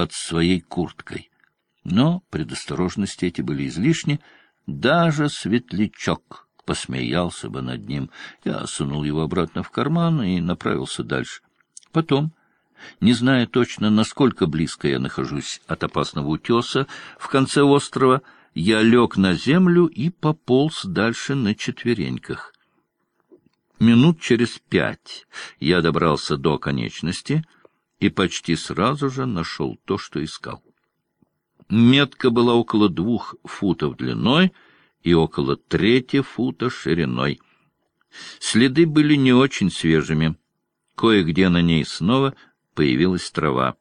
под своей курткой. Но предосторожности эти были излишни. Даже светлячок посмеялся бы над ним. Я сунул его обратно в карман и направился дальше. Потом, не зная точно, насколько близко я нахожусь от опасного утеса, в конце острова я лег на землю и пополз дальше на четвереньках. Минут через пять я добрался до конечности и почти сразу же нашел то, что искал. Метка была около двух футов длиной и около трети фута шириной. Следы были не очень свежими. Кое-где на ней снова появилась трава.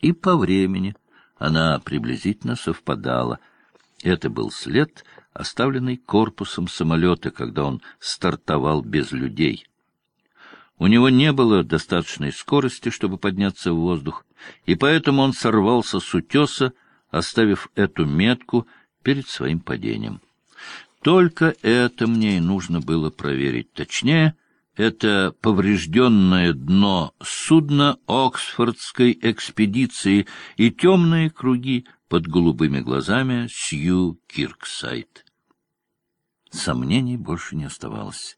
И по времени она приблизительно совпадала. Это был след, оставленный корпусом самолета, когда он стартовал без людей. У него не было достаточной скорости, чтобы подняться в воздух, и поэтому он сорвался с утеса, оставив эту метку перед своим падением. Только это мне и нужно было проверить. Точнее, это поврежденное дно судна Оксфордской экспедиции и темные круги под голубыми глазами Сью Кирксайд. Сомнений больше не оставалось.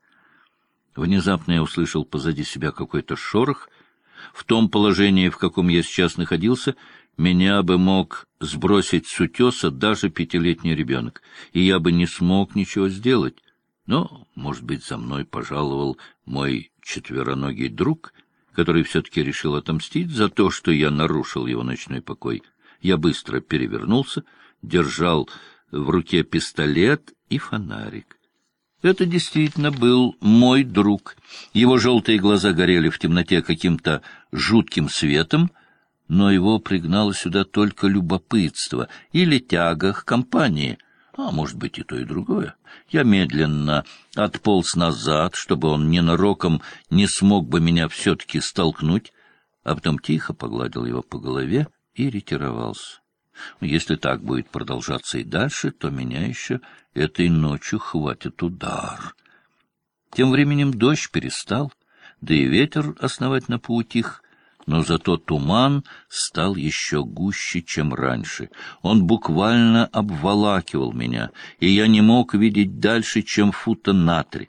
Внезапно я услышал позади себя какой-то шорох. В том положении, в каком я сейчас находился, меня бы мог сбросить с утеса даже пятилетний ребенок, и я бы не смог ничего сделать. Но, может быть, за мной пожаловал мой четвероногий друг, который все-таки решил отомстить за то, что я нарушил его ночной покой. Я быстро перевернулся, держал в руке пистолет и фонарик. Это действительно был мой друг. Его желтые глаза горели в темноте каким-то жутким светом, но его пригнало сюда только любопытство или тяга к компании, а может быть и то, и другое. Я медленно отполз назад, чтобы он ненароком не смог бы меня все-таки столкнуть, а потом тихо погладил его по голове и ретировался. Если так будет продолжаться и дальше, то меня еще этой ночью хватит удар. Тем временем дождь перестал, да и ветер основательно поутих, но зато туман стал еще гуще, чем раньше. Он буквально обволакивал меня, и я не мог видеть дальше, чем фута на три.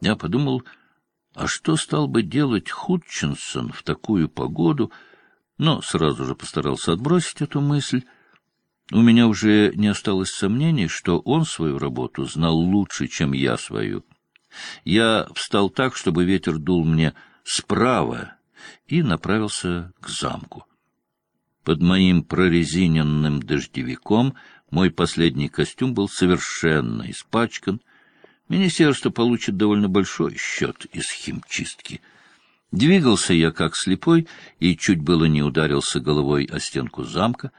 Я подумал, а что стал бы делать Худчинсон в такую погоду, но сразу же постарался отбросить эту мысль. У меня уже не осталось сомнений, что он свою работу знал лучше, чем я свою. Я встал так, чтобы ветер дул мне справа, и направился к замку. Под моим прорезиненным дождевиком мой последний костюм был совершенно испачкан. Министерство получит довольно большой счет из химчистки — Двигался я как слепой и чуть было не ударился головой о стенку замка.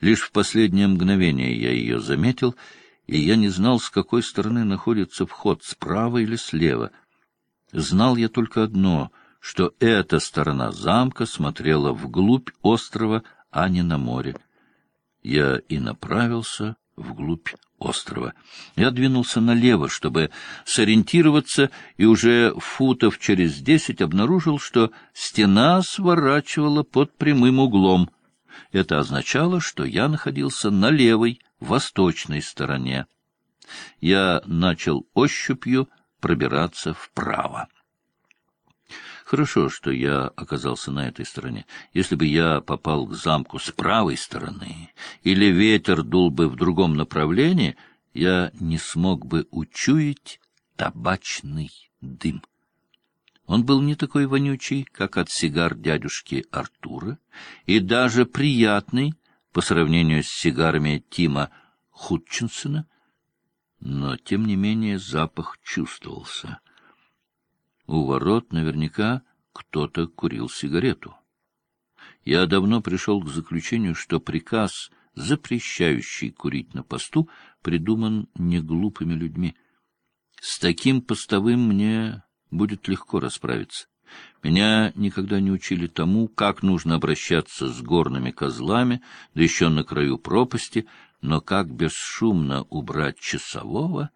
Лишь в последнее мгновение я ее заметил, и я не знал, с какой стороны находится вход, справа или слева. Знал я только одно, что эта сторона замка смотрела вглубь острова, а не на море. Я и направился вглубь острова. Я двинулся налево, чтобы сориентироваться, и уже футов через десять обнаружил, что стена сворачивала под прямым углом. Это означало, что я находился на левой, восточной стороне. Я начал ощупью пробираться вправо. Хорошо, что я оказался на этой стороне. Если бы я попал к замку с правой стороны, или ветер дул бы в другом направлении, я не смог бы учуять табачный дым. Он был не такой вонючий, как от сигар дядюшки Артура, и даже приятный по сравнению с сигарами Тима Хутчинсона, но, тем не менее, запах чувствовался. У ворот наверняка кто-то курил сигарету. Я давно пришел к заключению, что приказ, запрещающий курить на посту, придуман не глупыми людьми. С таким постовым мне будет легко расправиться. Меня никогда не учили тому, как нужно обращаться с горными козлами, да еще на краю пропасти, но как бесшумно убрать часового,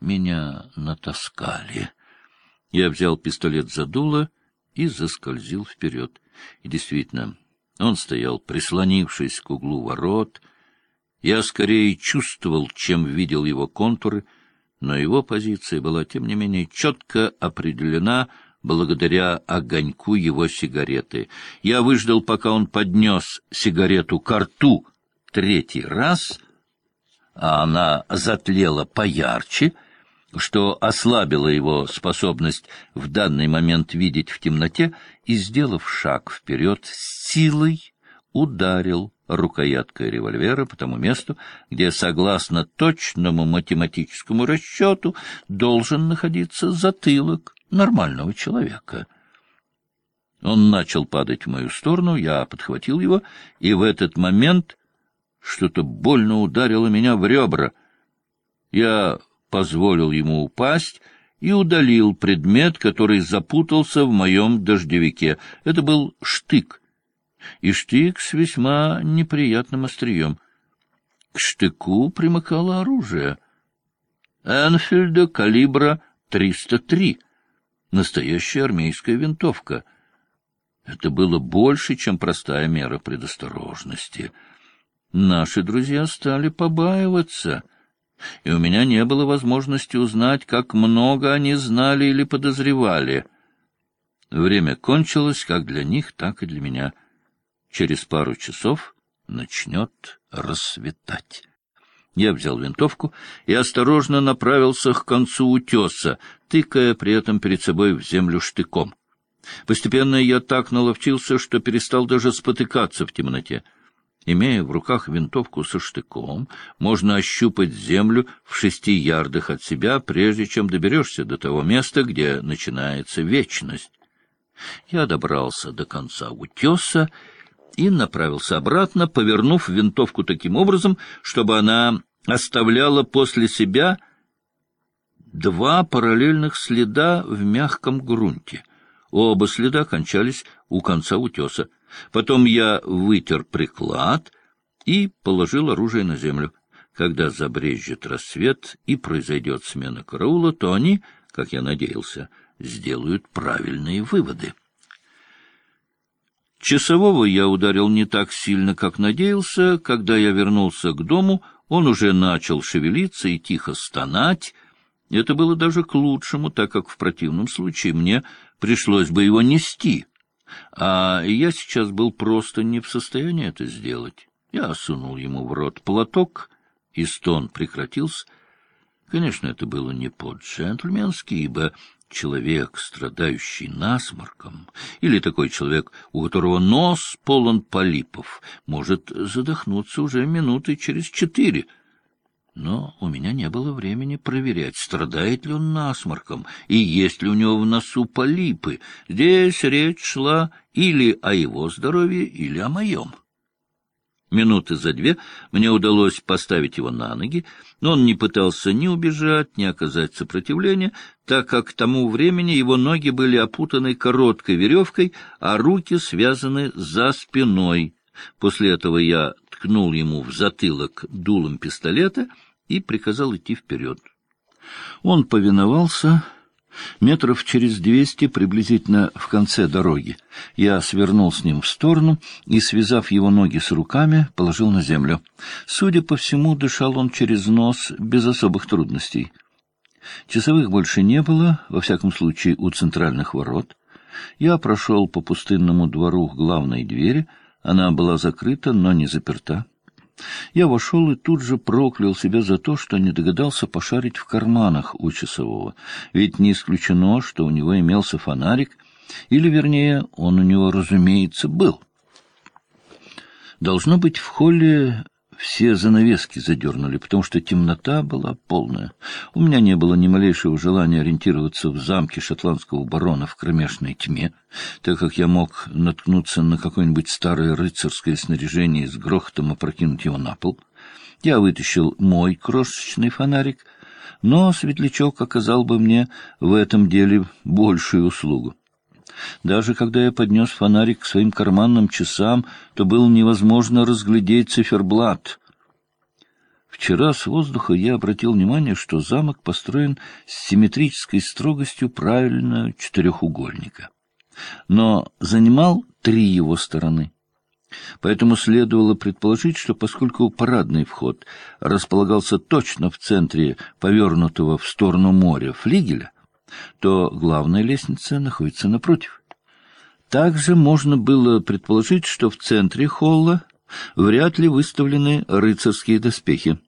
меня натаскали. Я взял пистолет за дуло и заскользил вперед. И действительно, Он стоял, прислонившись к углу ворот. Я скорее чувствовал, чем видел его контуры, но его позиция была, тем не менее, четко определена благодаря огоньку его сигареты. Я выждал, пока он поднес сигарету к рту третий раз, а она затлела поярче — что ослабило его способность в данный момент видеть в темноте, и, сделав шаг вперед, силой ударил рукояткой револьвера по тому месту, где, согласно точному математическому расчету, должен находиться затылок нормального человека. Он начал падать в мою сторону, я подхватил его, и в этот момент что-то больно ударило меня в ребра. Я позволил ему упасть и удалил предмет, который запутался в моем дождевике. Это был штык. И штык с весьма неприятным острием. К штыку примыкало оружие. Энфильда калибра 303. Настоящая армейская винтовка. Это было больше, чем простая мера предосторожности. Наши друзья стали побаиваться — и у меня не было возможности узнать, как много они знали или подозревали. Время кончилось как для них, так и для меня. Через пару часов начнет рассветать. Я взял винтовку и осторожно направился к концу утеса, тыкая при этом перед собой в землю штыком. Постепенно я так наловчился, что перестал даже спотыкаться в темноте. Имея в руках винтовку со штыком, можно ощупать землю в шести ярдах от себя, прежде чем доберешься до того места, где начинается вечность. Я добрался до конца утеса и направился обратно, повернув винтовку таким образом, чтобы она оставляла после себя два параллельных следа в мягком грунте. Оба следа кончались у конца утеса. Потом я вытер приклад и положил оружие на землю. Когда забрежет рассвет и произойдет смена караула, то они, как я надеялся, сделают правильные выводы. Часового я ударил не так сильно, как надеялся. Когда я вернулся к дому, он уже начал шевелиться и тихо стонать. Это было даже к лучшему, так как в противном случае мне пришлось бы его нести — а я сейчас был просто не в состоянии это сделать. Я сунул ему в рот платок, и стон прекратился. Конечно, это было не по-джентльменски, ибо человек, страдающий насморком, или такой человек, у которого нос полон полипов, может задохнуться уже минуты через четыре — но у меня не было времени проверять, страдает ли он насморком и есть ли у него в носу полипы. Здесь речь шла или о его здоровье, или о моем. Минуты за две мне удалось поставить его на ноги, но он не пытался ни убежать, ни оказать сопротивления, так как к тому времени его ноги были опутаны короткой веревкой, а руки связаны за спиной. После этого я ткнул ему в затылок дулом пистолета и приказал идти вперед. Он повиновался метров через двести приблизительно в конце дороги. Я свернул с ним в сторону и, связав его ноги с руками, положил на землю. Судя по всему, дышал он через нос без особых трудностей. Часовых больше не было, во всяком случае, у центральных ворот. Я прошел по пустынному двору к главной двери — она была закрыта, но не заперта. Я вошел и тут же проклял себя за то, что не догадался пошарить в карманах у часового. Ведь не исключено, что у него имелся фонарик, или, вернее, он у него, разумеется, был. Должно быть, в холле все занавески задернули, потому что темнота была полная. У меня не было ни малейшего желания ориентироваться в замке шотландского барона в кромешной тьме, так как я мог наткнуться на какое-нибудь старое рыцарское снаряжение и с грохотом опрокинуть его на пол. Я вытащил мой крошечный фонарик, но светлячок оказал бы мне в этом деле большую услугу. Даже когда я поднес фонарик к своим карманным часам, то было невозможно разглядеть циферблат. Вчера с воздуха я обратил внимание, что замок построен с симметрической строгостью правильно четырехугольника. Но занимал три его стороны. Поэтому следовало предположить, что поскольку парадный вход располагался точно в центре повернутого в сторону моря флигеля, то главная лестница находится напротив. Также можно было предположить, что в центре холла вряд ли выставлены рыцарские доспехи.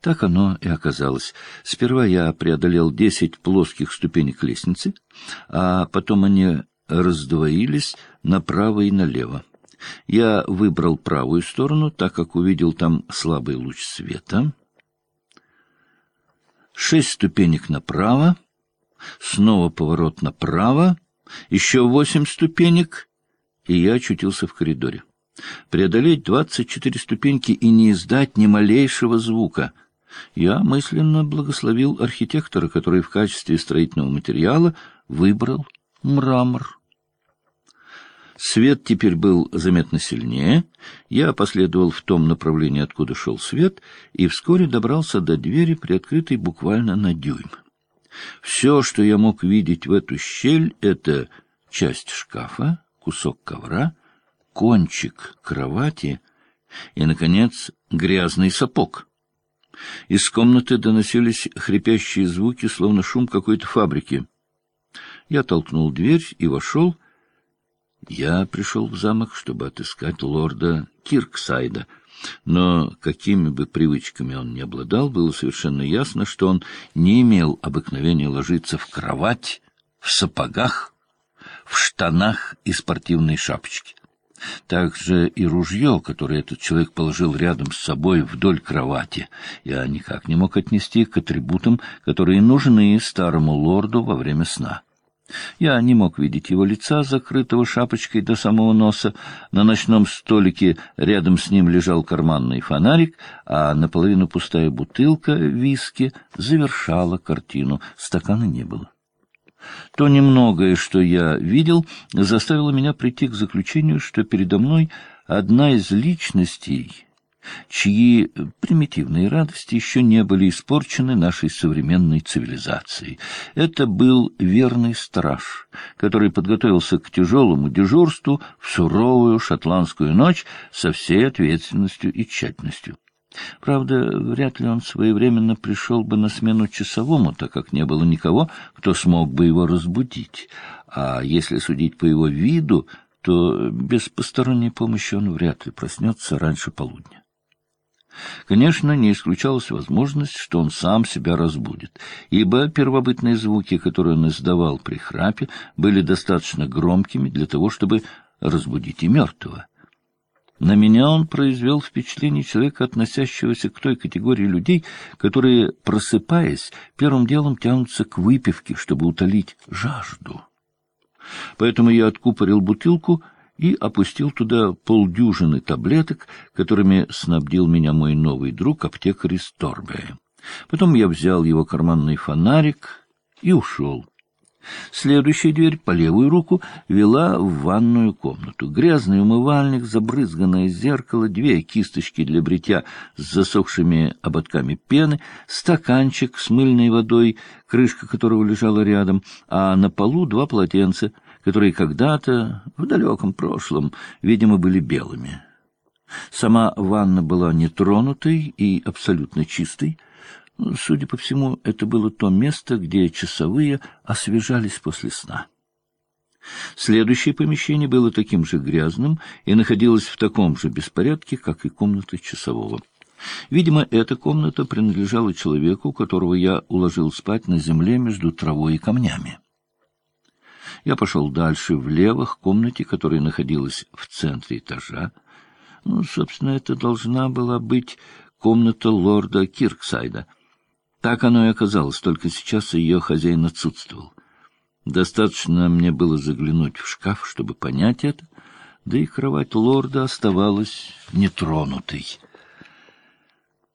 Так оно и оказалось. Сперва я преодолел десять плоских ступенек лестницы, а потом они раздвоились направо и налево. Я выбрал правую сторону, так как увидел там слабый луч света. Шесть ступенек направо, снова поворот направо, еще восемь ступенек, и я очутился в коридоре. Преодолеть двадцать четыре ступеньки и не издать ни малейшего звука. Я мысленно благословил архитектора, который в качестве строительного материала выбрал мрамор. Свет теперь был заметно сильнее. Я последовал в том направлении, откуда шел свет, и вскоре добрался до двери, приоткрытой буквально на дюйм. Все, что я мог видеть в эту щель, — это часть шкафа, кусок ковра, кончик кровати и, наконец, грязный сапог. Из комнаты доносились хрипящие звуки, словно шум какой-то фабрики. Я толкнул дверь и вошел — я пришел в замок, чтобы отыскать лорда Кирксайда, но какими бы привычками он ни обладал, было совершенно ясно, что он не имел обыкновения ложиться в кровать в сапогах, в штанах и спортивной шапочке. Также и ружье, которое этот человек положил рядом с собой вдоль кровати, я никак не мог отнести к атрибутам, которые нужны старому лорду во время сна. Я не мог видеть его лица, закрытого шапочкой до самого носа. На ночном столике рядом с ним лежал карманный фонарик, а наполовину пустая бутылка виски завершала картину. Стакана не было. То немногое, что я видел, заставило меня прийти к заключению, что передо мной одна из личностей чьи примитивные радости еще не были испорчены нашей современной цивилизацией. Это был верный страж, который подготовился к тяжелому дежурству в суровую шотландскую ночь со всей ответственностью и тщательностью. Правда, вряд ли он своевременно пришел бы на смену часовому, так как не было никого, кто смог бы его разбудить. А если судить по его виду, то без посторонней помощи он вряд ли проснется раньше полудня. Конечно, не исключалась возможность, что он сам себя разбудит, ибо первобытные звуки, которые он издавал при храпе, были достаточно громкими для того, чтобы разбудить и мертвого. На меня он произвел впечатление человека, относящегося к той категории людей, которые, просыпаясь, первым делом тянутся к выпивке, чтобы утолить жажду. Поэтому я откупорил бутылку и опустил туда полдюжины таблеток, которыми снабдил меня мой новый друг, аптекарь из Торбе. Потом я взял его карманный фонарик и ушел. Следующая дверь по левую руку вела в ванную комнату. Грязный умывальник, забрызганное зеркало, две кисточки для бритья с засохшими ободками пены, стаканчик с мыльной водой, крышка которого лежала рядом, а на полу два полотенца — которые когда-то, в далеком прошлом, видимо, были белыми. Сама ванна была нетронутой и абсолютно чистой. Судя по всему, это было то место, где часовые освежались после сна. Следующее помещение было таким же грязным и находилось в таком же беспорядке, как и комната часового. Видимо, эта комната принадлежала человеку, которого я уложил спать на земле между травой и камнями. Я пошел дальше, влево, к комнате, которая находилась в центре этажа. Ну, собственно, это должна была быть комната лорда Кирксайда. Так оно и оказалось, только сейчас ее хозяин отсутствовал. Достаточно мне было заглянуть в шкаф, чтобы понять это, да и кровать лорда оставалась нетронутой.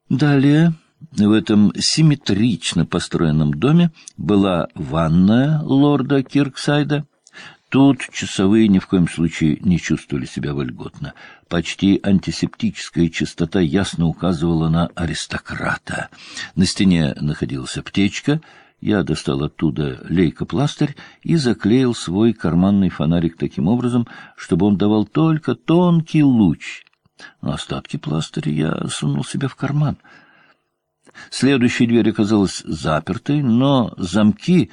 Далее в этом симметрично построенном доме была ванная лорда Кирксайда. Тут часовые ни в коем случае не чувствовали себя вольготно. Почти антисептическая чистота ясно указывала на аристократа. На стене находилась аптечка, Я достал оттуда лейкопластырь и заклеил свой карманный фонарик таким образом, чтобы он давал только тонкий луч. Остатки пластыря я сунул себе в карман. Следующая дверь оказалась запертой, но замки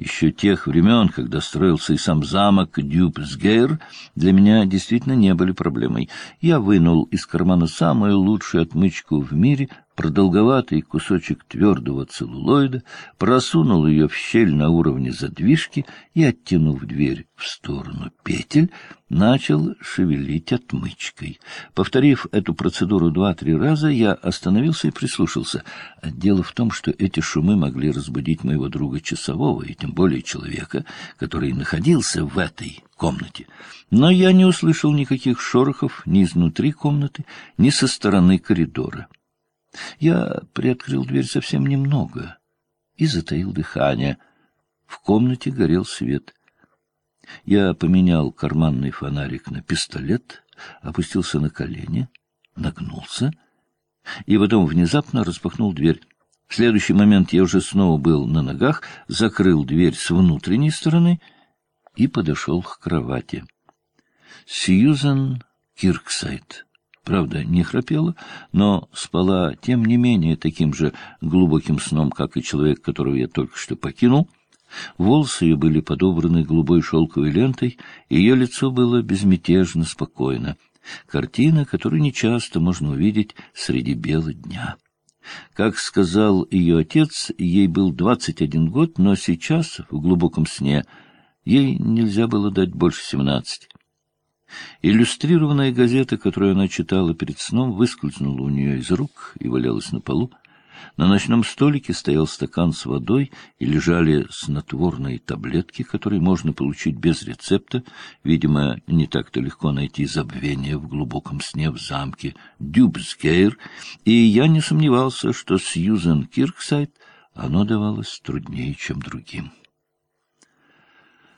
еще тех времен, когда строился и сам замок Дюпсгейр, для меня действительно не были проблемой. Я вынул из кармана самую лучшую отмычку в мире, продолговатый кусочек твердого целлулоида, просунул ее в щель на уровне задвижки и, оттянув дверь в сторону петель, начал шевелить отмычкой. Повторив эту процедуру два-три раза, я остановился и прислушался. Дело в том, что эти шумы могли разбудить моего друга часового, и тем более человека, который находился в этой комнате. Но я не услышал никаких шорохов ни изнутри комнаты, ни со стороны коридора. Я приоткрыл дверь совсем немного и затаил дыхание. В комнате горел свет. Я поменял карманный фонарик на пистолет, опустился на колени, нагнулся и потом внезапно распахнул дверь. В следующий момент я уже снова был на ногах, закрыл дверь с внутренней стороны и подошел к кровати. Сьюзен Кирксайд Правда, не храпела, но спала тем не менее таким же глубоким сном, как и человек, которого я только что покинул. Волосы ее были подобраны голубой шелковой лентой, и ее лицо было безмятежно спокойно. Картина, которую нечасто можно увидеть среди бела дня. Как сказал ее отец, ей был двадцать один год, но сейчас, в глубоком сне, ей нельзя было дать больше семнадцати. Иллюстрированная газета, которую она читала перед сном, выскользнула у нее из рук и валялась на полу. На ночном столике стоял стакан с водой и лежали снотворные таблетки, которые можно получить без рецепта. Видимо, не так-то легко найти забвение в глубоком сне в замке Дюбсгейр, и я не сомневался, что Сьюзен Кирксайд оно давалось труднее, чем другим.